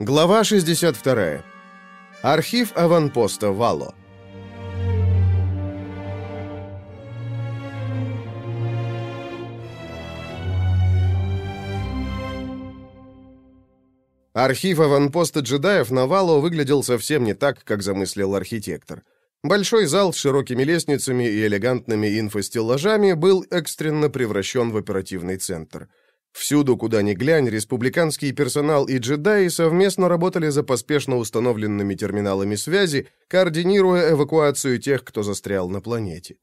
Глава 62. Архив аванпоста Вало. Архив аванпоста джедаев на Вало выглядел совсем не так, как замыслил архитектор. Большой зал с широкими лестницами и элегантными инфостеллажами был экстренно превращен в оперативный центр – Всюду, куда ни глянь, республиканский персонал и джедаи совместно работали за поспешно установленными терминалами связи, координируя эвакуацию тех, кто застрял на планете.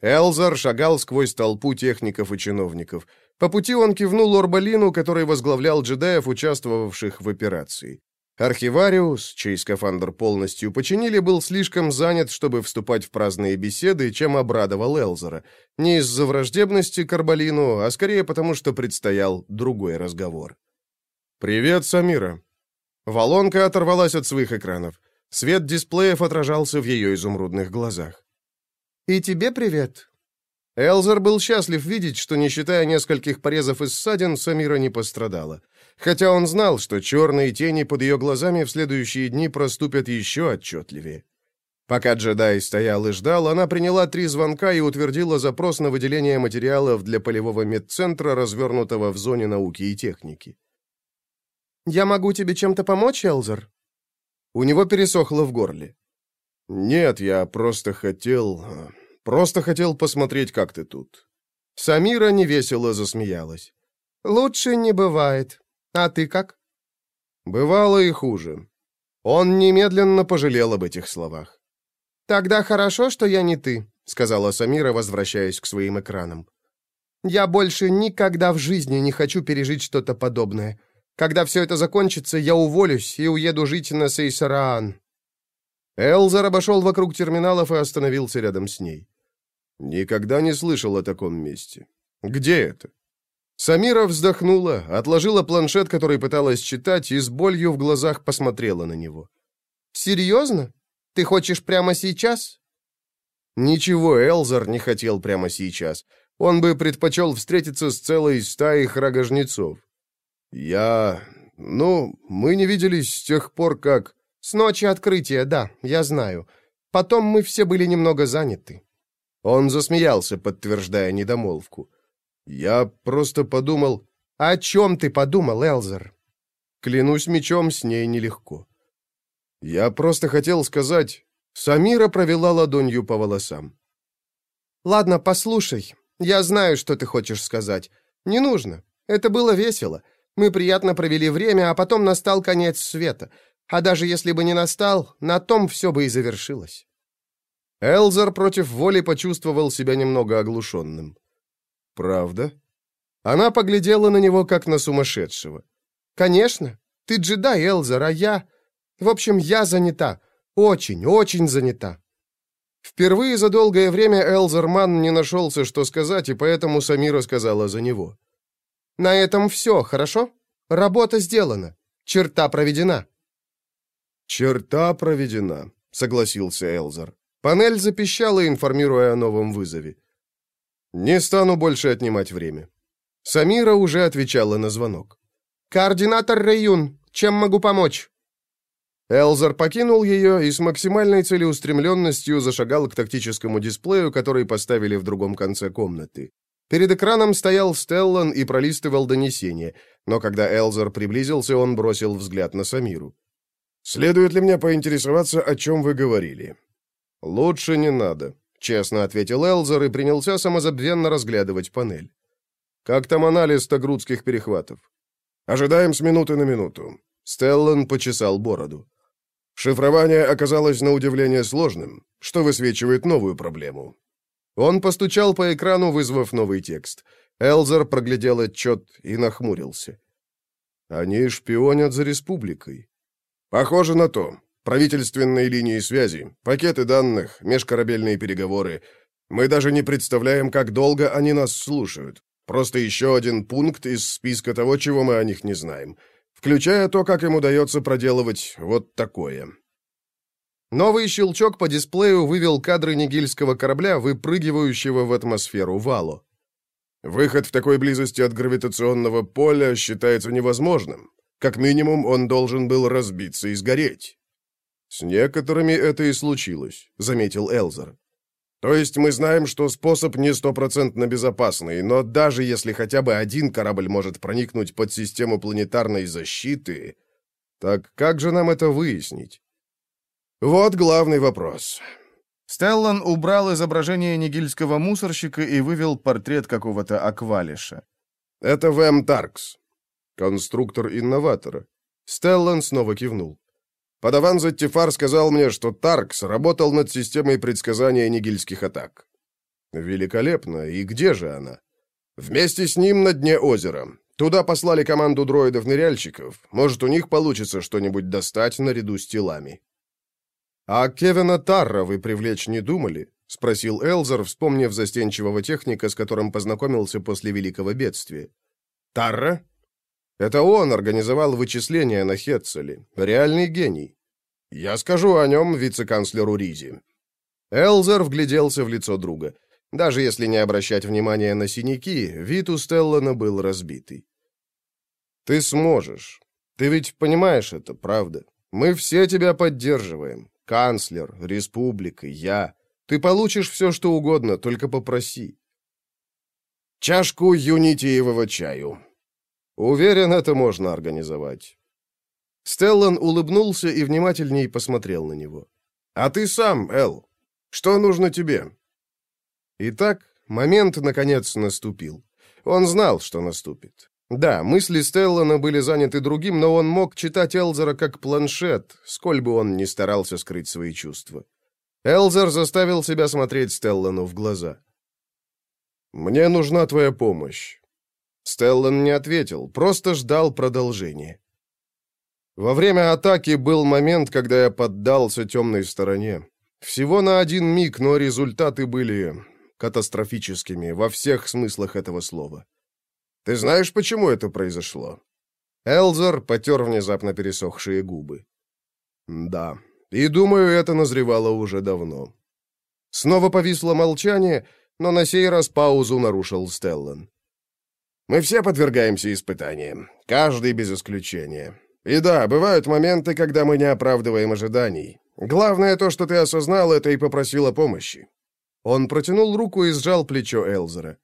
Элзар шагал сквозь толпу техников и чиновников. По пути он кивнул Орбалину, который возглавлял джедаев, участвовавших в операции. Архивариус, чей скафандр полностью починили, был слишком занят, чтобы вступать в праздные беседы, чем обрадовал Элзера. Не из-за враждебности к Арбалину, а скорее потому, что предстоял другой разговор. «Привет, Самира». Волонка оторвалась от своих экранов. Свет дисплеев отражался в ее изумрудных глазах. «И тебе привет». Элзер был счастлив видеть, что, не считая нескольких порезов и ссадин, Самира не пострадала хотя он знал, что черные тени под ее глазами в следующие дни проступят еще отчетливее. Пока джедай стоял и ждал, она приняла три звонка и утвердила запрос на выделение материалов для полевого медцентра, развернутого в зоне науки и техники. «Я могу тебе чем-то помочь, Элзер?» У него пересохло в горле. «Нет, я просто хотел... Просто хотел посмотреть, как ты тут». Самира невесело засмеялась. «Лучше не бывает. А ты как?» «Бывало и хуже». Он немедленно пожалел об этих словах. «Тогда хорошо, что я не ты», — сказала Самира, возвращаясь к своим экранам. «Я больше никогда в жизни не хочу пережить что-то подобное. Когда все это закончится, я уволюсь и уеду жить на Сейсараан». Элзар обошел вокруг терминалов и остановился рядом с ней. «Никогда не слышал о таком месте. Где это?» Самира вздохнула, отложила планшет, который пыталась читать, и с болью в глазах посмотрела на него. «Серьезно? Ты хочешь прямо сейчас?» Ничего Элзар не хотел прямо сейчас. Он бы предпочел встретиться с целой стаей храгожнецов. «Я... ну, мы не виделись с тех пор, как...» «С ночи открытия, да, я знаю. Потом мы все были немного заняты». Он засмеялся, подтверждая недомолвку. «Я просто подумал...» «О чем ты подумал, Элзер?» Клянусь мечом, с ней нелегко. Я просто хотел сказать... Самира провела ладонью по волосам. «Ладно, послушай. Я знаю, что ты хочешь сказать. Не нужно. Это было весело. Мы приятно провели время, а потом настал конец света. А даже если бы не настал, на том все бы и завершилось». Элзер против воли почувствовал себя немного оглушенным. «Правда?» Она поглядела на него, как на сумасшедшего. «Конечно. Ты джедай, Элзер, а я... В общем, я занята. Очень, очень занята». Впервые за долгое время Элзерман не нашелся, что сказать, и поэтому Самира сказала за него. «На этом все, хорошо? Работа сделана. Черта проведена». «Черта проведена», — согласился Элзер. Панель запищала, информируя о новом вызове. «Не стану больше отнимать время». Самира уже отвечала на звонок. «Координатор Рейюн, чем могу помочь?» Элзер покинул ее и с максимальной целеустремленностью зашагал к тактическому дисплею, который поставили в другом конце комнаты. Перед экраном стоял Стеллан и пролистывал донесение, но когда Элзер приблизился, он бросил взгляд на Самиру. «Следует ли мне поинтересоваться, о чем вы говорили?» «Лучше не надо», — честно ответил Элзер и принялся самозабвенно разглядывать панель. «Как там анализ тагрудских перехватов?» «Ожидаем с минуты на минуту». Стеллан почесал бороду. Шифрование оказалось на удивление сложным, что высвечивает новую проблему. Он постучал по экрану, вызвав новый текст. Элзер проглядел отчет и нахмурился. «Они шпионят за республикой». «Похоже на то. Правительственные линии связи, пакеты данных, межкорабельные переговоры. Мы даже не представляем, как долго они нас слушают. Просто еще один пункт из списка того, чего мы о них не знаем. Включая то, как им удается проделывать вот такое. Новый щелчок по дисплею вывел кадры нигильского корабля, выпрыгивающего в атмосферу Вало. Выход в такой близости от гравитационного поля считается невозможным. Как минимум, он должен был разбиться и сгореть. «С некоторыми это и случилось», — заметил Элзер. «То есть мы знаем, что способ не стопроцентно безопасный, но даже если хотя бы один корабль может проникнуть под систему планетарной защиты, так как же нам это выяснить?» «Вот главный вопрос». Стеллан убрал изображение нигильского мусорщика и вывел портрет какого-то аквалиша. «Это Вэм Таркс, конструктор инноватора». Стеллан снова кивнул. Подаван Заттифар сказал мне, что Таркс работал над системой предсказания нигильских атак. Великолепно. И где же она? Вместе с ним на дне озера. Туда послали команду дроидов-ныряльщиков. Может, у них получится что-нибудь достать наряду с телами. «А Кевина Тарра вы привлечь не думали?» — спросил Элзер, вспомнив застенчивого техника, с которым познакомился после Великого бедствия. «Тарра?» «Это он организовал вычисления на Хетцеле. Реальный гений. Я скажу о нем вице-канцлеру Ризи». Элзер вгляделся в лицо друга. Даже если не обращать внимания на синяки, вид у Стеллана был разбитый. «Ты сможешь. Ты ведь понимаешь это, правда? Мы все тебя поддерживаем. Канцлер, республика, я. Ты получишь все, что угодно, только попроси. Чашку юнитиевого чаю. Уверен, это можно организовать. Стеллан улыбнулся и внимательней посмотрел на него. «А ты сам, Эл, что нужно тебе?» Итак, момент, наконец, наступил. Он знал, что наступит. Да, мысли Стеллана были заняты другим, но он мог читать Элзера как планшет, сколь бы он ни старался скрыть свои чувства. Элзер заставил себя смотреть Стеллану в глаза. «Мне нужна твоя помощь». Стеллан не ответил, просто ждал продолжения. Во время атаки был момент, когда я поддался темной стороне. Всего на один миг, но результаты были катастрофическими во всех смыслах этого слова. Ты знаешь, почему это произошло?» Элзер потер внезапно пересохшие губы. «Да, и думаю, это назревало уже давно». Снова повисло молчание, но на сей раз паузу нарушил Стеллан. «Мы все подвергаемся испытаниям, каждый без исключения. И да, бывают моменты, когда мы не оправдываем ожиданий. Главное то, что ты осознал это и попросил о помощи». Он протянул руку и сжал плечо Элзера.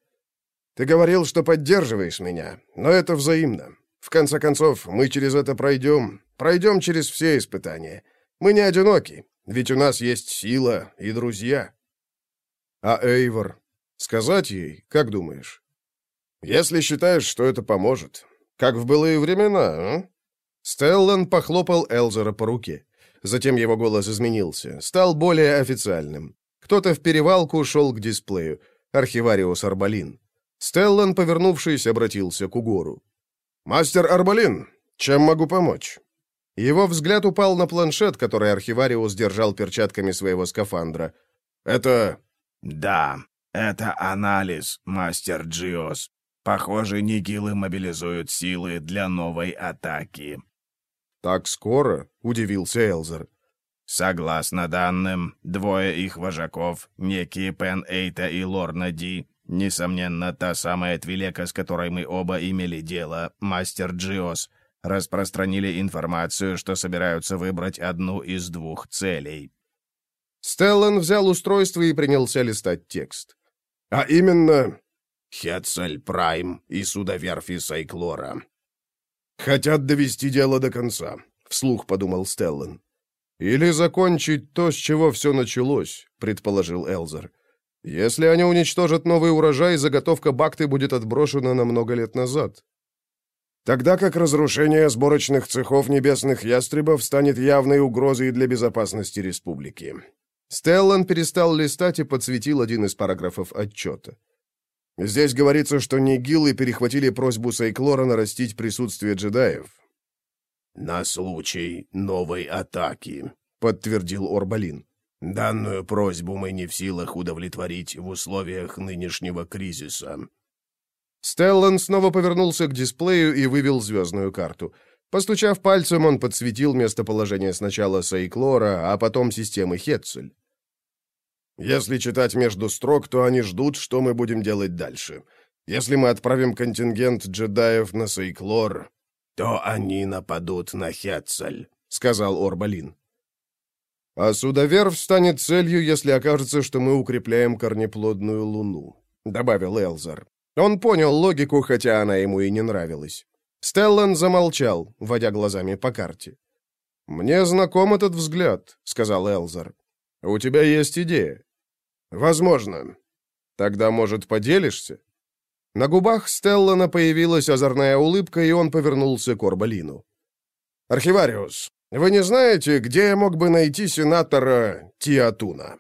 Ты говорил, что поддерживаешь меня, но это взаимно. В конце концов, мы через это пройдем, пройдем через все испытания. Мы не одиноки, ведь у нас есть сила и друзья. А Эйвор? Сказать ей, как думаешь? Если считаешь, что это поможет. Как в былые времена, а? Стеллан похлопал Элзера по руке. Затем его голос изменился, стал более официальным. Кто-то в перевалку шел к дисплею. Архивариус Арбалин. Стеллан, повернувшись, обратился к Угору. «Мастер Арбалин, чем могу помочь?» Его взгляд упал на планшет, который архивариус держал перчатками своего скафандра. «Это...» «Да, это анализ, мастер Джиос. Похоже, нигилы мобилизуют силы для новой атаки». «Так скоро?» — удивился Элзер. «Согласно данным, двое их вожаков, некие Пен Эйта и Лорна Ди, Несомненно, та самая Твилека, с которой мы оба имели дело, мастер Джиос, распространили информацию, что собираются выбрать одну из двух целей. Стеллан взял устройство и принялся листать текст. А именно... Хетцель Прайм и судоверфи Сайклора. «Хотят довести дело до конца», — вслух подумал Стеллан. «Или закончить то, с чего все началось», — предположил Элзер. Если они уничтожат новый урожай, заготовка бакты будет отброшена на много лет назад. Тогда как разрушение сборочных цехов небесных ястребов станет явной угрозой для безопасности республики. Стеллан перестал листать и подсветил один из параграфов отчета. Здесь говорится, что нигилы перехватили просьбу Сайклора нарастить присутствие джедаев. «На случай новой атаки», — подтвердил Орбалин. Данную просьбу мы не в силах удовлетворить в условиях нынешнего кризиса». Стеллан снова повернулся к дисплею и вывел звездную карту. Постучав пальцем, он подсветил местоположение сначала Сайклора, а потом системы Хетцель. «Если читать между строк, то они ждут, что мы будем делать дальше. Если мы отправим контингент джедаев на Сайклор...» то они нападут на Хетцель», — сказал Орбалин. «А судоверф станет целью, если окажется, что мы укрепляем корнеплодную луну», — добавил Элзар. Он понял логику, хотя она ему и не нравилась. Стеллан замолчал, водя глазами по карте. «Мне знаком этот взгляд», — сказал Элзар. «У тебя есть идея?» «Возможно. Тогда, может, поделишься?» На губах Стеллана появилась озорная улыбка, и он повернулся к Орбалину. «Архивариус, вы не знаете, где я мог бы найти сенатора Тиатуна?»